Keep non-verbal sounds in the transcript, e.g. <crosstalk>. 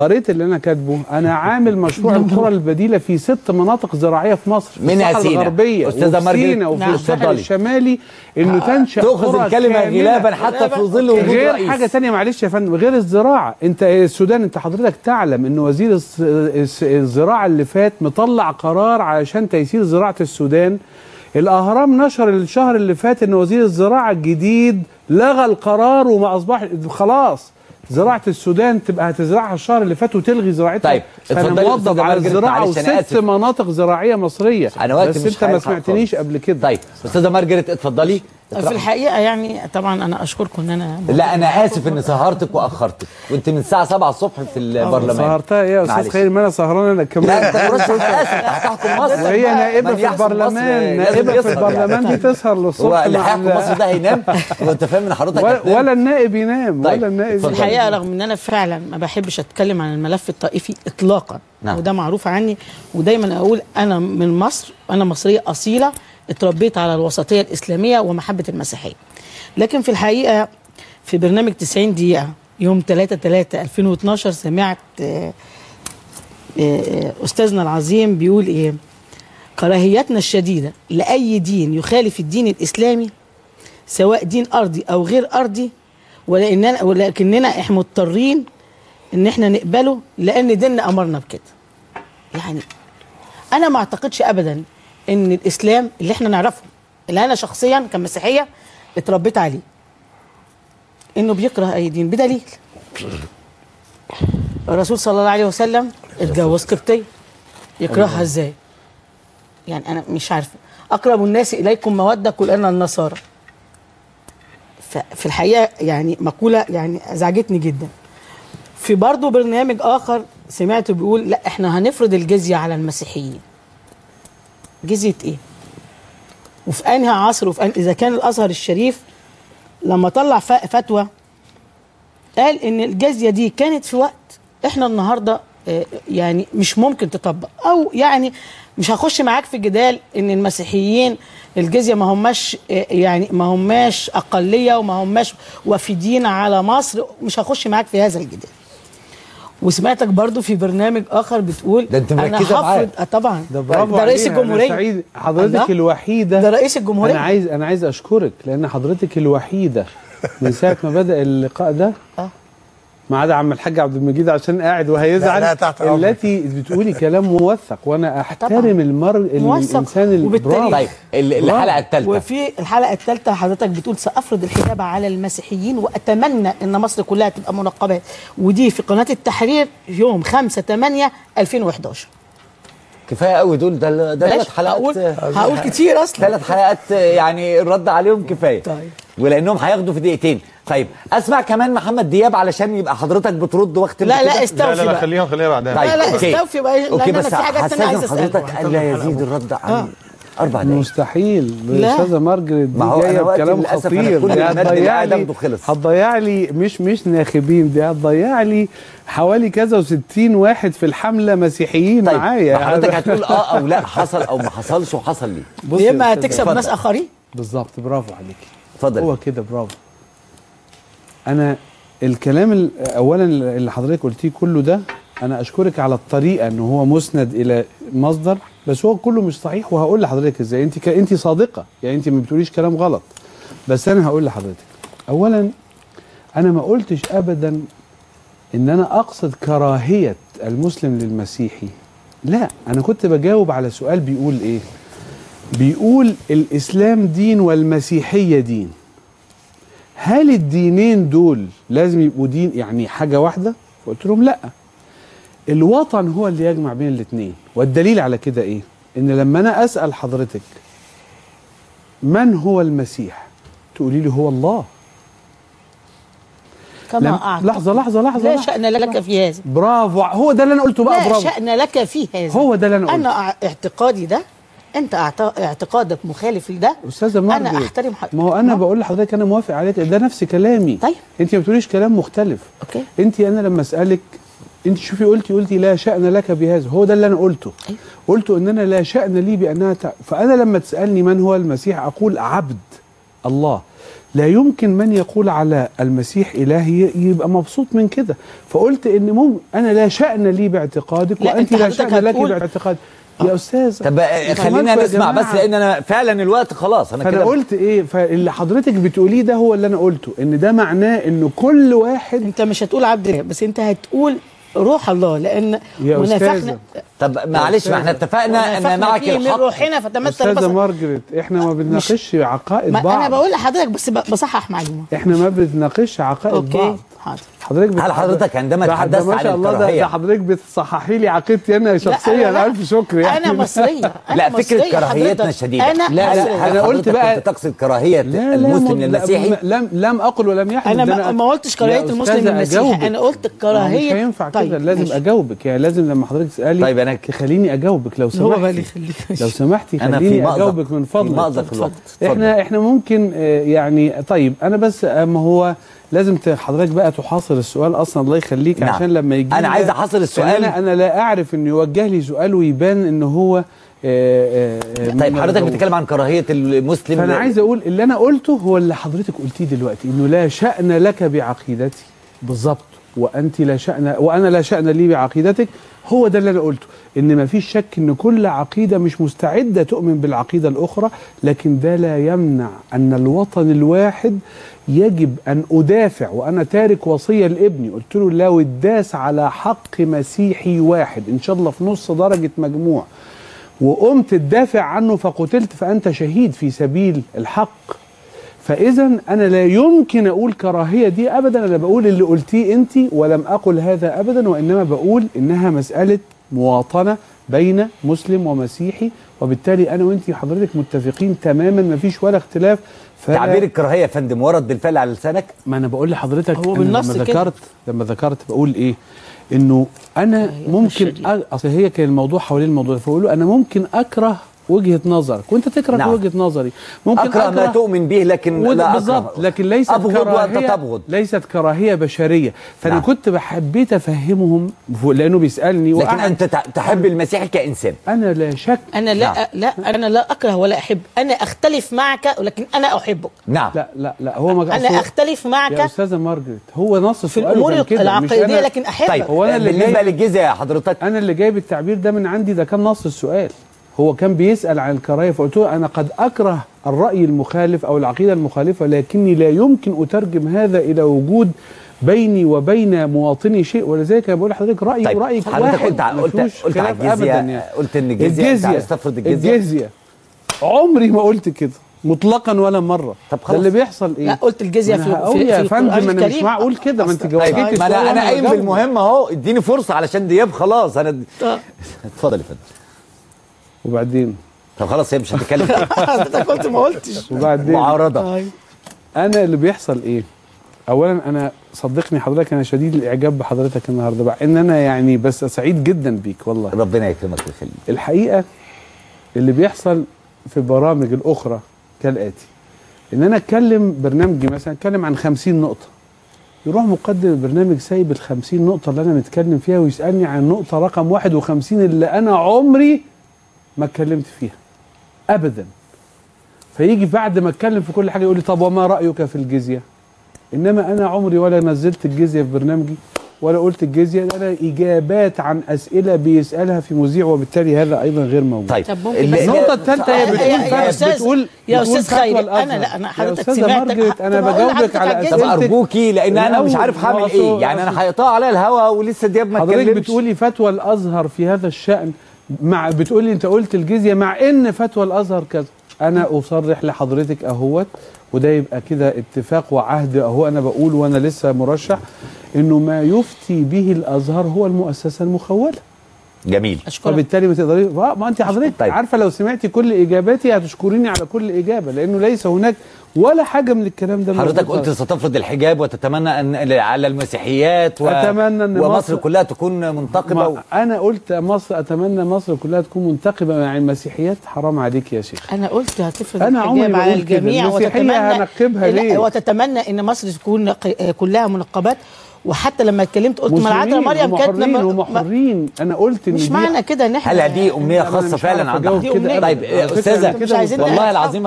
قريت اللي أنا كاتبه أنا عامل مشروع القرى البديلة في ست مناطق زراعية في مصر في منها سينا. الغربية أستاذة وفي مارجريت. سينا وفي نعم. الساحل. الشمالي إنه تنشأ قرى الكلمة. غلابا حتى في ظل وجود غير رئيس. حاجة تانية معلش يا فندم غير الزراعة أنت السودان أنت حضرتك تعلم إن وزير الزراعة اللي فات مطلع قرار علشان تيسير زراعة السودان الأهرام نشر الشهر اللي فات إن وزير الزراعة الجديد لغى القرار وما أصبح خلاص زراعة السودان تبقى هتزرعها الشهر اللي فات وتلغي زراعتها. طيب، اتفضلي موظف على الزراعه وست. مناطق زراعية مصرية. أنا وقت بس مش أنت ما سمعتنيش. قبل كده. طيب أستاذة مارجريت اتفضلي. في الحقيقة يعني طبعا أنا أشكركم إن أنا لا أنا آسف إني سهرتك وأخرتك. وانت من الساعة 7 الصبح في البرلمان. سهرتها يا أستاذ. خير؟ ما أنا سهران أنا كمان. لا أنت آسف هتحكم مصر. وهي نائبة في البرلمان نائبة في. البرلمان دي تسهر هو للصبح اللي هيحكم مصر ده هينام. وانت فاهم إن حضرتك ولا, النائب ينام طيب، ولا النائب اتفضل. في الحقيقة رغم إن أنا فعلا ما بحبش أتكلم عن الملف الطائفي اطلاقا نعم. وده معروف عني ودايما أقول أنا من مصر أنا مصرية أصيلة اتربيت على الوسطية الإسلامية ومحبة المسيحية. لكن في الحقيقة في برنامج 90 دقيقة يوم 3 3 2012 سمعت آه، آه، أستاذنا العظيم بيقول إيه؟ كراهيتنا الشديدة لأي دين يخالف الدين الإسلامي سواء دين أرضي أو غير أرضي ولاننا ولكننا إحنا مضطرين إن إحنا نقبله لأن ديننا أمرنا بكده. يعني أنا ما أعتقدش ابدا إن الإسلام اللي إحنا نعرفه اللي أنا شخصيا كمسيحية اتربيت عليه. إنه بيكره أي دين بدليل. الرسول صلى الله عليه وسلم اتجوز قبطيه يكرهها إزاي؟ يعني أنا مش عارفه أقرب الناس إليكم مودة قل ان النصارى ففي الحقيقة يعني مقولة يعني أزعجتني جدا. في برضه برنامج آخر سمعته بيقول لا إحنا هنفرض الجزية على المسيحيين. جزية إيه؟ وفي أنهي عصر وفي أنهي إذا كان الأزهر الشريف لما طلع فتوى قال إن الجزية دي كانت في وقت إحنا النهارده آه، يعني مش ممكن تطبق. أو يعني مش هخش معاك في جدال إن المسيحيين الجزية ما هماش آه، يعني ما هماش أقلية وما هماش وافدين على مصر. مش هخش معاك في هذا الجدال. وسمعتك برضو في برنامج آخر بتقول ده مركزة معاه. هفرض آه طبعا. ده ده رئيس الجمهورية. سعيد. حضرتك. الوحيدة. ده رئيس الجمهورية. أنا عايز أنا عايز أشكرك لأن حضرتك الوحيدة من ساعة ما بدأ اللقاء ده. آه. ما عدا عم الحاج عبد المجيد عشان قاعد وهيزعل. لا،. التي بتقولي كلام موثق وأنا أحترم المر موثق. الإنسان اللي وبالتالي- برافو. طيب ال- الحلقة الثالثة. وفي الحلقة الثالثة حضرتك بتقول سأفرض الحجاب على المسيحيين وأتمنى إن مصر كلها تبقى منقبات ودي في قناة التحرير يوم 5 8 2011 كفاية قوي دول. ده ثلاث حلقات. هقول هقول كتير أصلا. ثلاث حلقات يعني الرد عليهم كفاية. طيب. ولأنهم هياخدوا في دقيقتين طيب أسمع كمان محمد دياب علشان يبقى حضرتك بترد وقت لا. لا استوفي لا لا لا بقى خليها خليها بعدين طيب لا، لا،. استوفي بقى، okay بس في حاجات تانية عايز. حضرتك الا يزيد الرد عن أربع دقايق مستحيل لا. الاستاذه مارجريت دي ما هو جاية بكلام أنا خطير كل دي هتضيع قاعد لي. هتضيع لي مش مش ناخبين دي هتضيع لي حوالي كذا و60 واحد في الحملة مسيحيين طيب معايا حضرتك <laughs> هتقول آه أو لا حصل أو ما حصلش وحصل ليه يا إما هتكسب. ناس اخرين بالظبط برافو عليكي اتفضل. هو كده برافو. أنا الكلام ال- اولا اللي حضرتك قلتيه كله ده أنا أشكرك على الطريقة إن هو مسند إلى مصدر بس هو كله مش صحيح وهقول لحضرتك إزاي. أنت ك... أنت صادقة يعني أنت ما بتقوليش كلام غلط. بس أنا هقول لحضرتك. اولا أنا ما قلتش ابدا إن أنا أقصد كراهية المسلم للمسيحي. لا أنا كنت بجاوب على سؤال بيقول إيه؟ بيقول الإسلام دين والمسيحية دين. هل الدينين دول لازم يبقوا دين يعني حاجة واحدة؟ قلت لهم لأ. الوطن هو اللي يجمع بين الاثنين والدليل على كده إيه؟ إن لما أنا أسأل حضرتك من هو المسيح؟ تقولي لي هو الله. كما لم- اعتقد لحظة لحظة لحظة لا لحظة. شأن لك في هذا. برافو. هو ده اللي أنا قلته بقى. لا برافو. شأن لك في هذا. هو ده اللي أنا قلته. أنا أع- اعتقادي ده انت اعت- اعتقادك مخالف لده؟ أستاذة مارجريت أنا أحترم حق ما هو أنا بقول لحضرتك أنا موافق عليك ده نفس كلامي. طيب. أنت ما بتقوليش كلام مختلف. okay. أنت أنا لما أسألك أنت شوفي قلتي قلتي لا شأن لك بهذا هو ده اللي أنا قلته. أيوة. قلت إن أنا لا شأن لي بأنها تع... فأنا لما تسألني من هو المسيح أقول عبد الله. لا يمكن من يقول على المسيح إلهي يبقى مبسوط من كده. فقلت إن مم أنا لا شأن لي باعتقادك لا، وأنت أنت لا حضرتك شأن لك باعتقادي يا أستاذ طب آه، خلينا نسمع بس؟ لأن أنا فعلا الوقت خلاص أنا فأنا كده قلت إيه فاللي حضرتك بتقوليه ده هو اللي أنا قلته إن ده معناه ان كل واحد أنت مش هتقول عبد الله بس أنت هتقول روح الله لأن ونفخنا أستاذة. طب معلش ما إحنا اتفقنا إن معك فيه من الحق. روحنا فتمثل أستاذة مارجريت إحنا ما بنناقش عقائد ما بعض. أنا بقول لحضرتك بس بصحح معلومة. إحنا ما بنناقش عقائد أوكي بعض. حاضر. حضرتك هل حضرتك عندما تحدثت ما عن شاء الله ده, حضرتك بتصححي لي عقيدتي أنا شخصيا. ألف شكر يعني أنا مصرية أنا <laughs> لا فكرة كراهيتنا. الشديده أنا لا، لا،. أنا قلت بقى- كنت تقصد كراهية لا المسلم للمسيحي لم لم أقل ولم يحدث. أنا ما, ما قلتش كراهية المسلم أستاذة للمسيح أجاوبك. أنا قلت ما هو كراهية. مش هينفع كده. طيب، لازم ماشي. أجاوبك يعني لازم لما حضرتك تسألي. طيب أنا- تخليني أجاوبك. لو سمحتي. لو سمحتي أنا في خليني أجاوبك من في فضلك. مأزق الوقت. إحنا إحنا ممكن آه، يعني طيب أنا بس اما هو لازم حضرتك بقى تحاصر السؤال أصلا الله يخليك نعم. عشان لما يجي أنا عايز أحاصر السؤال. أنا أنا لا أعرف إنه يوجه لي سؤال ويبان ان هو آه، آه، آه، طيب حضرتك. بتتكلم عن كراهية المسلم فأنا عايز أقول اللي أنا قلته هو اللي حضرتك قلتيه دلوقتي إنه لا شأن لك بعقيدتي بالظبط وأنت لا شأن وأنا لا شأن لي بعقيدتك. هو ده اللي أنا قلته إن ما فيش شك إن كل عقيدة مش مستعدة تؤمن بالعقيدة الأخرى لكن ده لا يمنع أن الوطن الواحد يجب أن أدافع. وأنا تارك وصية لابني قلت له لو اتداس على حق مسيحي واحد إن شاء الله في نص درجة مجموع. وقمت تدافع عنه فقتلت فأنت شهيد في سبيل الحق. فإذا أنا لا يمكن أقول كراهية دي أبدا أنا بقول اللي قلتيه أنت ولم أقل هذا أبدا وإنما بقول إنها مسألة مواطنة بين مسلم ومسيحي وبالتالي أنا وأنت حضرتك متفقين تماما ما فيش ولا اختلاف فلا- تعبير الكراهية يا فندم ورد بالفعل على لسانك ما أنا بقول لحضرتك هو أنا بالنص لما. ذكرت لما ذكرت بقول إيه إنه أنا هي ممكن الشديد. أ- أصل هي كان الموضوع حوالين الموضوع ده فبقول له أنا ممكن أكره وجهة نظرك وأنت تكره نعم. وجهة نظري. ممكن أكره ما تؤمن به لكن لا بالظبط أكره. لكن ليست أبغض وأنت كراهيه تبغض. ليست كراهية بشرية. فأنا نعم. كنت بحبيت أفهمهم لأنه بيسألني لكن أنت تحب المسيحي كإنسان. أنا لا شك. أنا لا نعم. لا أنا لا أكره ولا أحب. أنا أختلف معك ولكن أنا أحبك. نعم. لا لا لا هو ما أنا أختلف يا معك أستاذة مارجريت هو نص في الأمور العقيديه أنا- لكن أحبك. طيب هو أنا اللي بالنسبة جاي- للجزيه يا حضرتك. أنا اللي جايب التعبير ده من عندي ده كان نص السؤال. هو كان بيسأل عن الكراهية فقلت له أنا قد أكره الرأي المخالف أو العقيدة المخالفة لكني لا يمكن أترجم هذا إلى وجود بيني وبين مواطني شيء ولذلك أنا بقول لحضرتك رايي طيب ورايك حضرتك واحد قلت قلت قلت على أبداً الجزيه يعني. قلت ان الجزية انت عايز تفرض الجزية الجزية عمري ما قلت كده مطلقا ولا مرة طب ده خلاص. اللي بيحصل إيه لا قلت الجزية ما في أنا في, يا فندم أنا مش. معقول كده ما أنت جاوبتي طيب ما أنا قايم بالمهمه أهو إديني فرصة علشان دياب خلاص أنا آه. اتفضل يا فندم وبعدين؟ طب خلاص هي مش هتتكلم. <laughs> حضرتك قلت ما قلتش. وبعدين؟ معارضة. طيب. أنا اللي بيحصل إيه؟ اولا أنا صدقني حضرتك أنا شديد الإعجاب بحضرتك النهارده بقى إن أنا يعني بس سعيد جدا بيك والله. ربنا يكرمك ويخليك. الحقيقة اللي بيحصل في برامج الأخرى كالآتي إن أنا أتكلم برنامجي مثلا أتكلم عن 50 نقطة. يروح مقدم البرنامج سايب ال 50 نقطة اللي أنا متكلم فيها ويسألني عن النقطه رقم 51 اللي أنا عمري ما اتكلمت فيها. ابدا. فيجي بعد ما اتكلم في كل حاجة يقول لي طب وما رأيك في الجزية؟ إنما أنا عمري ولا نزلت الجزية في برنامجي ولا قلت الجزية. ده أنا إجابات عن أسئلة بيسألها في مذيع وبالتالي هذا أيضا غير موجود. طيب طب ممكن ال- بس- النقطة الثالثة هي يا- بتقول يا- بتقول يا خيري، الأزهر. أنا لا، أنا يا حضرتك سمعتك- أقول بجاوبك على طب أرجوكي لأن أنا مش عارف هعمل. إيه. يعني أنا هيقطع عليا الهوا ولسه دياب ما حضرتك اتكلمش. بتقولي فتوى الأزهر في هذا الشأن. مع بتقولي انت قلت الجزية مع ان فتوى الازهر كذا. أنا اصرح لحضرتك اهوت وده يبقى كده اتفاق وعهد اهو أنا بقول وأنا لسه مرشح انه ما يفتي به الازهر هو المؤسسة المخولة. جميل أشكرك فبالتالي ما تقدري ما أنت حضرتك طيب. عارفة لو سمعتي كل إجاباتي هتشكريني على كل إجابة لأنه ليس هناك ولا حاجة من الكلام ده حضرتك. قلت ستفرض الحجاب وتتمنى ان على المسيحيات و... أتمنى إن ومصر مصر- كلها تكون منتقبة و... أنا قلت مصر أتمنى مصر كلها تكون منتقبة مع المسيحيات حرام عليك يا شيخ أنا قلت هتفرض أنا عمري الحجاب ما على. الجميع وتتمنى هنقبها ليه؟ وتتمنى إن مصر تكون كلها منقبات وحتى لما اتكلمت قلت ما العذراء مريم كانت لما ومحرين أنا قلت إن مش معنى كده إن إحنا هل دي أمنية خاصة فعلا عندها؟ طيب أستاذة أنا مش عايزين والله. العظيم